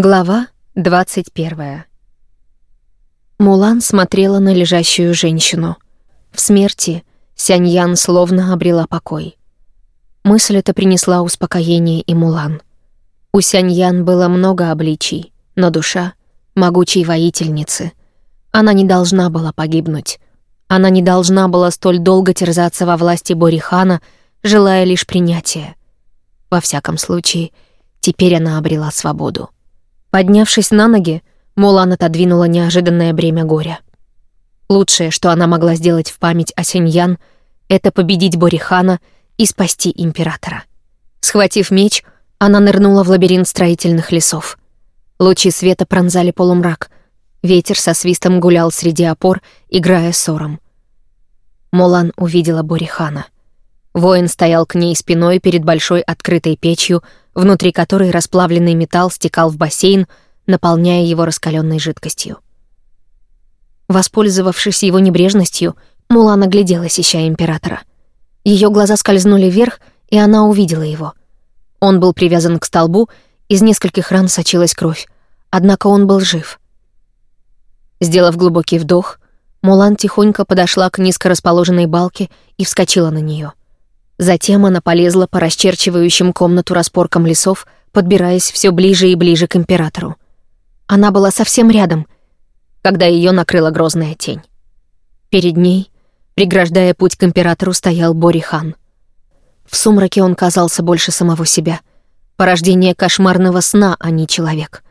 Глава 21. Мулан смотрела на лежащую женщину. В смерти Сяньян словно обрела покой. Мысль эта принесла успокоение и Мулан. У Сяньян было много обличий, но душа — могучей воительницы. Она не должна была погибнуть. Она не должна была столь долго терзаться во власти Борихана, желая лишь принятия. Во всяком случае, теперь она обрела свободу. Поднявшись на ноги, Мулан отодвинула неожиданное бремя горя. Лучшее, что она могла сделать в память о Синьян, это победить Борихана и спасти императора. Схватив меч, она нырнула в лабиринт строительных лесов. Лучи света пронзали полумрак. Ветер со свистом гулял среди опор, играя ссором. Мулан увидела Борихана. Воин стоял к ней спиной перед большой открытой печью, внутри которой расплавленный металл стекал в бассейн, наполняя его раскаленной жидкостью. Воспользовавшись его небрежностью, Мулан огляделась, ища императора. Ее глаза скользнули вверх, и она увидела его. Он был привязан к столбу, из нескольких ран сочилась кровь, однако он был жив. Сделав глубокий вдох, Мулан тихонько подошла к низко расположенной балке и вскочила на нее. Затем она полезла по расчерчивающим комнату распоркам лесов, подбираясь все ближе и ближе к императору. Она была совсем рядом, когда ее накрыла грозная тень. Перед ней, преграждая путь к императору, стоял Борихан. В сумраке он казался больше самого себя. Порождение кошмарного сна, а не человек.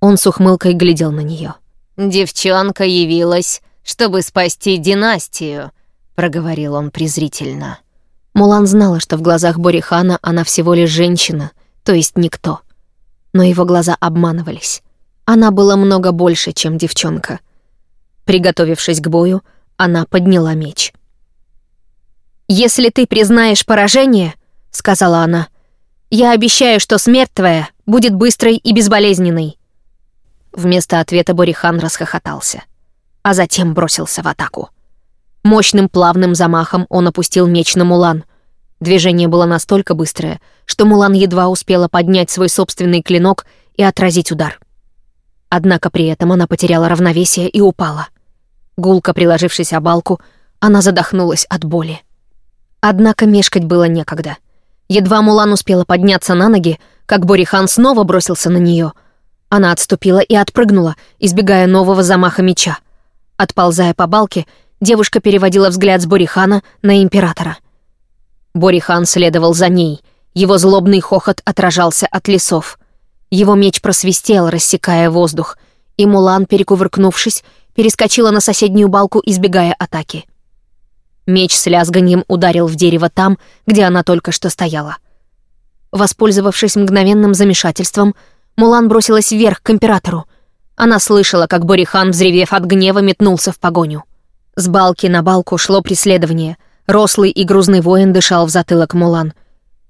Он с ухмылкой глядел на нее. «Девчонка явилась, чтобы спасти династию», — проговорил он презрительно. Мулан знала, что в глазах Борихана она всего лишь женщина, то есть никто. Но его глаза обманывались. Она была много больше, чем девчонка. Приготовившись к бою, она подняла меч. «Если ты признаешь поражение, — сказала она, — я обещаю, что смерть твоя будет быстрой и безболезненной». Вместо ответа Борихан расхохотался, а затем бросился в атаку. Мощным плавным замахом он опустил меч на Мулан. Движение было настолько быстрое, что Мулан едва успела поднять свой собственный клинок и отразить удар. Однако при этом она потеряла равновесие и упала. Гулко приложившись о балку, она задохнулась от боли. Однако мешкать было некогда. Едва Мулан успела подняться на ноги, как Борихан снова бросился на нее. Она отступила и отпрыгнула, избегая нового замаха меча. Отползая по балке, девушка переводила взгляд с Борихана на императора. Борихан следовал за ней. Его злобный хохот отражался от лесов. Его меч просвистел, рассекая воздух, и Мулан, перекувыркнувшись, перескочила на соседнюю балку, избегая атаки. Меч с лязганием ударил в дерево там, где она только что стояла. Воспользовавшись мгновенным замешательством, Мулан бросилась вверх к императору. Она слышала, как Борихан, взревев от гнева, метнулся в погоню. С балки на балку шло преследование. Рослый и грузный воин дышал в затылок Мулан.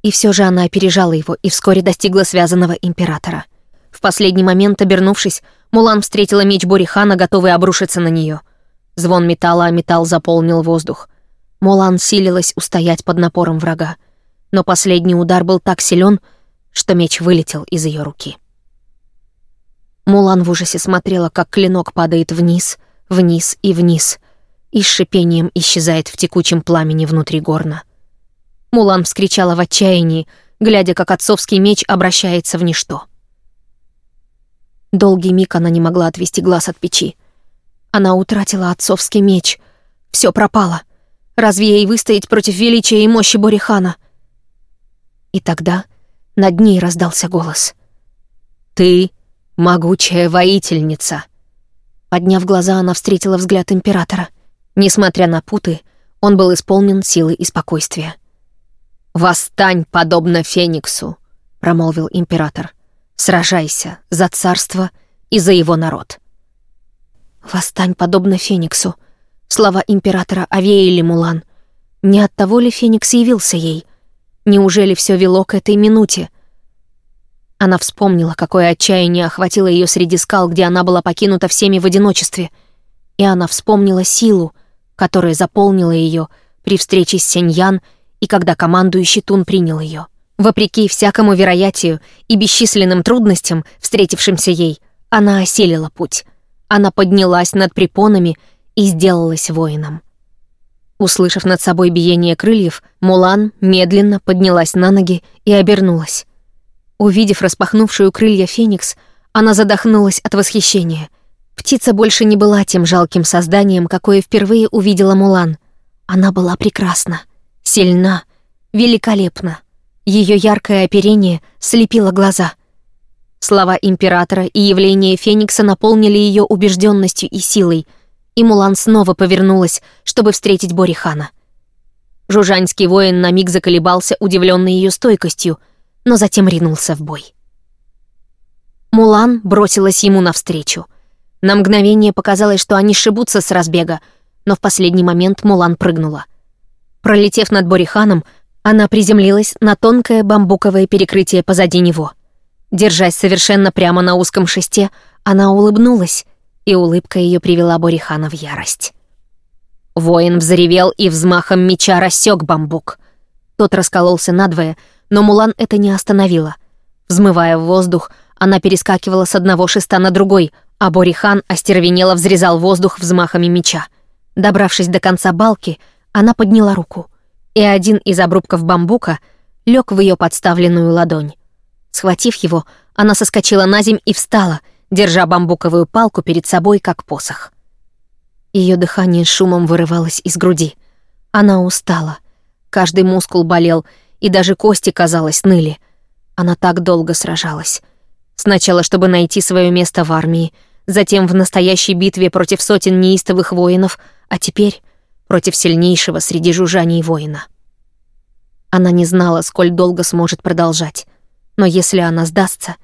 И все же она опережала его и вскоре достигла связанного императора. В последний момент, обернувшись, Мулан встретила меч Борихана, готовый обрушиться на нее. Звон металла, а металл заполнил воздух. Мулан силилась устоять под напором врага. Но последний удар был так силен, что меч вылетел из ее руки. Мулан в ужасе смотрела, как клинок падает вниз, вниз и вниз — и с шипением исчезает в текучем пламени внутри горна. Мулан вскричала в отчаянии, глядя, как отцовский меч обращается в ничто. Долгий миг она не могла отвести глаз от печи. Она утратила отцовский меч. Все пропало. Разве ей выстоять против величия и мощи Борихана? И тогда над ней раздался голос. «Ты — могучая воительница!» Подняв глаза, она встретила взгляд императора — Несмотря на путы, он был исполнен силы и спокойствия. «Восстань, подобно Фениксу», — промолвил император. «Сражайся за царство и за его народ». «Восстань, подобно Фениксу», — слова императора овеяли Мулан. Не от того ли Феникс явился ей? Неужели все вело к этой минуте? Она вспомнила, какое отчаяние охватило ее среди скал, где она была покинута всеми в одиночестве. И она вспомнила силу, которая заполнила ее при встрече с Сеньян и когда командующий Тун принял ее. Вопреки всякому вероятию и бесчисленным трудностям, встретившимся ей, она осилила путь. Она поднялась над препонами и сделалась воином. Услышав над собой биение крыльев, Мулан медленно поднялась на ноги и обернулась. Увидев распахнувшую крылья Феникс, она задохнулась от восхищения. Птица больше не была тем жалким созданием, какое впервые увидела Мулан. Она была прекрасна, сильна, великолепна. Ее яркое оперение слепило глаза — Слова императора и явление Феникса наполнили ее убежденностью и силой, и Мулан снова повернулась, чтобы встретить Борихана. Жужанский воин на миг заколебался, удивленный ее стойкостью, но затем ринулся в бой. Мулан бросилась ему навстречу. На мгновение показалось, что они сшибутся с разбега, но в последний момент Мулан прыгнула. Пролетев над Бориханом, она приземлилась на тонкое бамбуковое перекрытие позади него — Держась совершенно прямо на узком шесте, она улыбнулась, и улыбка ее привела Борихана в ярость. Воин взревел и взмахом меча рассек бамбук. Тот раскололся надвое, но Мулан это не остановило. Взмывая в воздух, она перескакивала с одного шеста на другой, а Борихан остервенело взрезал воздух взмахами меча. Добравшись до конца балки, она подняла руку, и один из обрубков бамбука лег в ее подставленную ладонь. Схватив его, она соскочила на земь и встала, держа бамбуковую палку перед собой, как посох. Ее дыхание шумом вырывалось из груди. Она устала. Каждый мускул болел, и даже кости, казалось, ныли. Она так долго сражалась. Сначала, чтобы найти свое место в армии, затем в настоящей битве против сотен неистовых воинов, а теперь против сильнейшего среди жужжаний воина. Она не знала, сколь долго сможет продолжать. Но если она сдастся,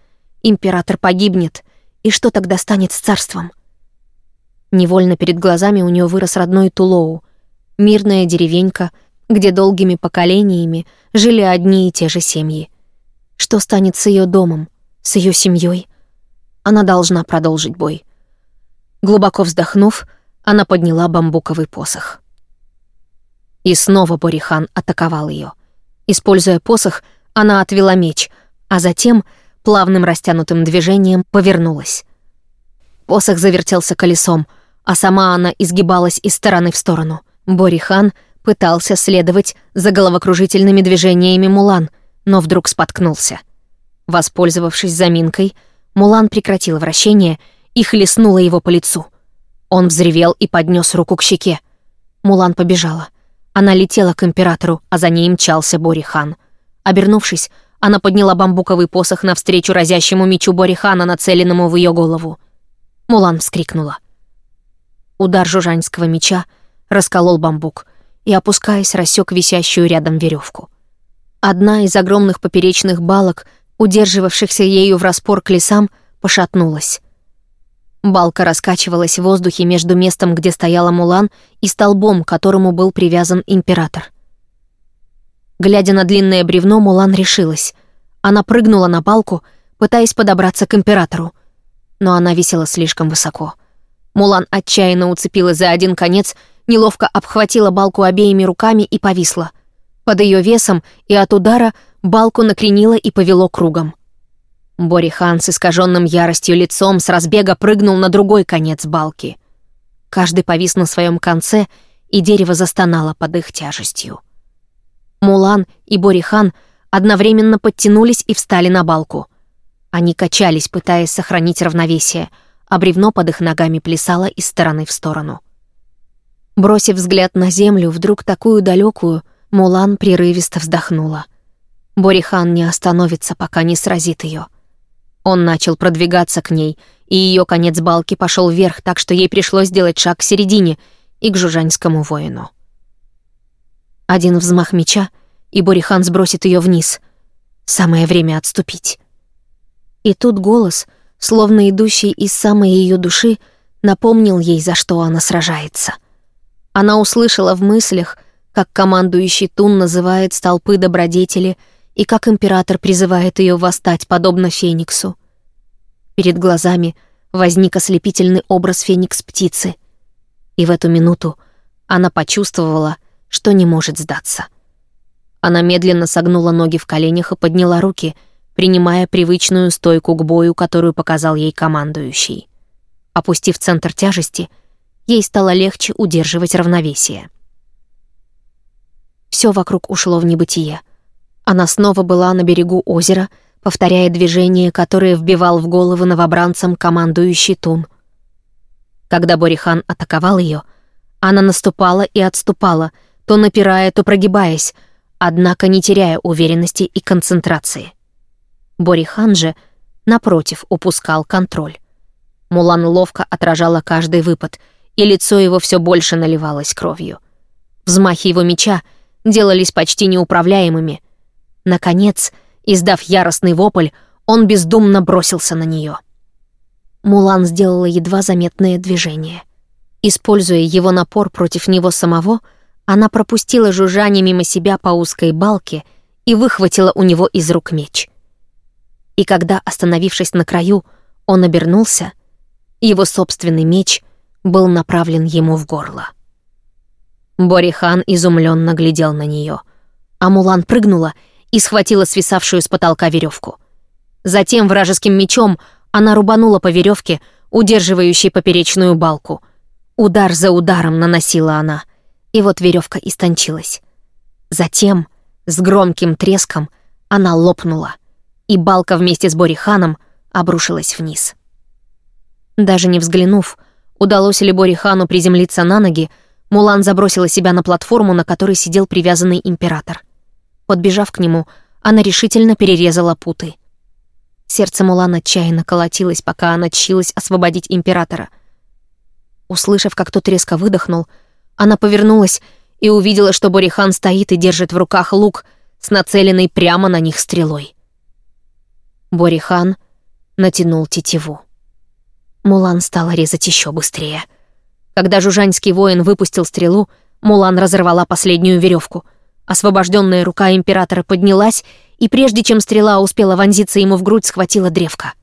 император погибнет, и что тогда станет с царством? Невольно перед глазами у нее вырос родной Тулоу, мирная деревенька, где долгими поколениями жили одни и те же семьи. Что станет с ее домом, с ее семьей? Она должна продолжить бой. Глубоко вздохнув, она подняла бамбуковый посох. И снова Борихан атаковал ее. Используя посох, она отвела меч — а затем плавным растянутым движением повернулась. Посох завертелся колесом, а сама она изгибалась из стороны в сторону. Борихан пытался следовать за головокружительными движениями Мулан, но вдруг споткнулся. Воспользовавшись заминкой, Мулан прекратила вращение и хлестнула его по лицу. Он взревел и поднес руку к щеке. Мулан побежала. Она летела к императору, а за ней мчался Борихан. Обернувшись, она подняла бамбуковый посох навстречу разящему мечу Борихана, нацеленному в ее голову. Мулан вскрикнула. Удар жужанского меча расколол бамбук и, опускаясь, рассек висящую рядом веревку. Одна из огромных поперечных балок, удерживавшихся ею в распор к лесам, пошатнулась. Балка раскачивалась в воздухе между местом, где стояла Мулан, и столбом, к которому был привязан император — Глядя на длинное бревно, Мулан решилась. Она прыгнула на палку, пытаясь подобраться к императору. Но она висела слишком высоко. Мулан отчаянно уцепилась за один конец, неловко обхватила балку обеими руками и повисла. Под ее весом и от удара балку накренило и повело кругом. Борихан с искаженным яростью лицом с разбега прыгнул на другой конец балки. Каждый повис на своем конце, и дерево застонало под их тяжестью. Мулан и Борихан одновременно подтянулись и встали на балку. Они качались, пытаясь сохранить равновесие, а бревно под их ногами плясало из стороны в сторону. Бросив взгляд на землю, вдруг такую далекую, Мулан прерывисто вздохнула. Борихан не остановится, пока не сразит ее. Он начал продвигаться к ней, и ее конец балки пошел вверх, так что ей пришлось сделать шаг к середине и к жужанскому воину. Один взмах меча, и Борихан сбросит ее вниз. Самое время отступить. И тут голос, словно идущий из самой ее души, напомнил ей, за что она сражается. Она услышала в мыслях, как командующий Тун называет столпы добродетели и как император призывает ее восстать, подобно Фениксу. Перед глазами возник ослепительный образ Феникс-птицы. И в эту минуту она почувствовала — что не может сдаться. Она медленно согнула ноги в коленях и подняла руки, принимая привычную стойку к бою, которую показал ей командующий. Опустив центр тяжести, ей стало легче удерживать равновесие. Все вокруг ушло в небытие. Она снова была на берегу озера, повторяя движения, которые вбивал в головы новобранцам командующий Тун. Когда Борихан атаковал ее, она наступала и отступала, то напирая, то прогибаясь, однако не теряя уверенности и концентрации. Борихан же, напротив, упускал контроль. Мулан ловко отражала каждый выпад, и лицо его все больше наливалось кровью. Взмахи его меча делались почти неуправляемыми. Наконец, издав яростный вопль, он бездумно бросился на нее. Мулан сделала едва заметное движение. Используя его напор против него самого, она пропустила жужжание мимо себя по узкой балке и выхватила у него из рук меч. И когда, остановившись на краю, он обернулся, его собственный меч был направлен ему в горло. Борихан изумленно глядел на нее, а Мулан прыгнула и схватила свисавшую с потолка веревку. Затем вражеским мечом она рубанула по веревке, удерживающей поперечную балку. Удар за ударом наносила она — и вот веревка истончилась. Затем, с громким треском, она лопнула, и балка вместе с Бориханом обрушилась вниз. Даже не взглянув, удалось ли Борихану приземлиться на ноги, Мулан забросила себя на платформу, на которой сидел привязанный император. Подбежав к нему, она решительно перерезала путы. Сердце Мулан отчаянно колотилось, пока она чилась освободить императора. Услышав, как тот резко выдохнул, она повернулась и увидела, что Борихан стоит и держит в руках лук с нацеленной прямо на них стрелой. Борихан натянул тетиву. Мулан стала резать еще быстрее. Когда жужанский воин выпустил стрелу, Мулан разорвала последнюю веревку. Освобожденная рука императора поднялась, и прежде чем стрела успела вонзиться ему в грудь, схватила древко.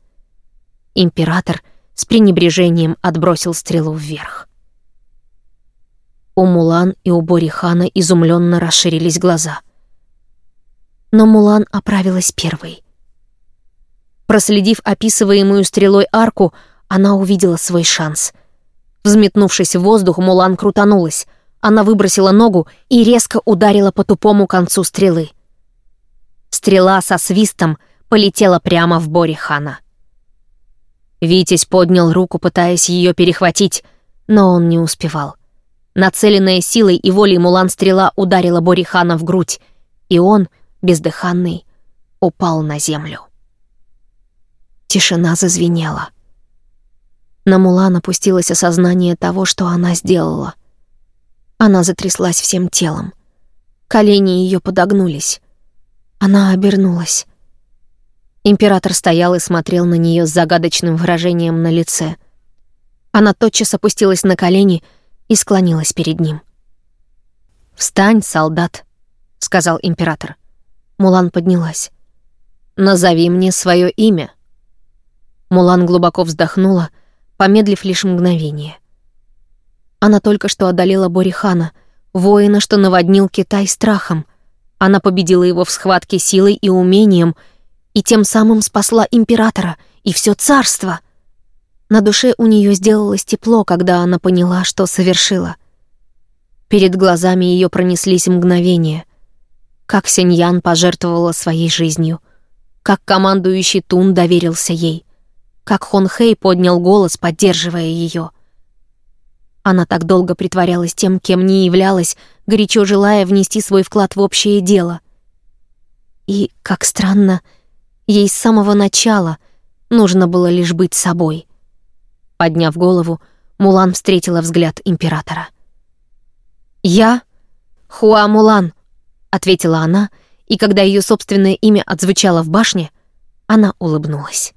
Император с пренебрежением отбросил стрелу вверх. У Мулан и у Борихана изумленно расширились глаза. Но Мулан оправилась первой. Проследив описываемую стрелой арку, она увидела свой шанс. Взметнувшись в воздух, Мулан крутанулась. Она выбросила ногу и резко ударила по тупому концу стрелы. Стрела со свистом полетела прямо в Борихана. Витязь поднял руку, пытаясь ее перехватить, но он не успевал. Нацеленная силой и волей Мулан стрела ударила Борихана в грудь, и он, бездыханный, упал на землю. Тишина зазвенела. На Мулан опустилось осознание того, что она сделала. Она затряслась всем телом. Колени ее подогнулись. Она обернулась. Император стоял и смотрел на нее с загадочным выражением на лице. Она тотчас опустилась на колени — и склонилась перед ним. «Встань, солдат», — сказал император. Мулан поднялась. «Назови мне свое имя». Мулан глубоко вздохнула, помедлив лишь мгновение. Она только что одолела Борихана, воина, что наводнил Китай страхом. Она победила его в схватке силой и умением, и тем самым спасла императора и все царство. На душе у нее сделалось тепло, когда она поняла, что совершила. Перед глазами ее пронеслись мгновения. Как Синьян пожертвовала своей жизнью. Как командующий Тун доверился ей. Как Хон Хэй поднял голос, поддерживая ее. Она так долго притворялась тем, кем не являлась, горячо желая внести свой вклад в общее дело. И, как странно, ей с самого начала нужно было лишь быть собой — Подняв голову, Мулан встретила взгляд императора. «Я Хуа Мулан», — ответила она, и когда ее собственное имя отзвучало в башне, она улыбнулась.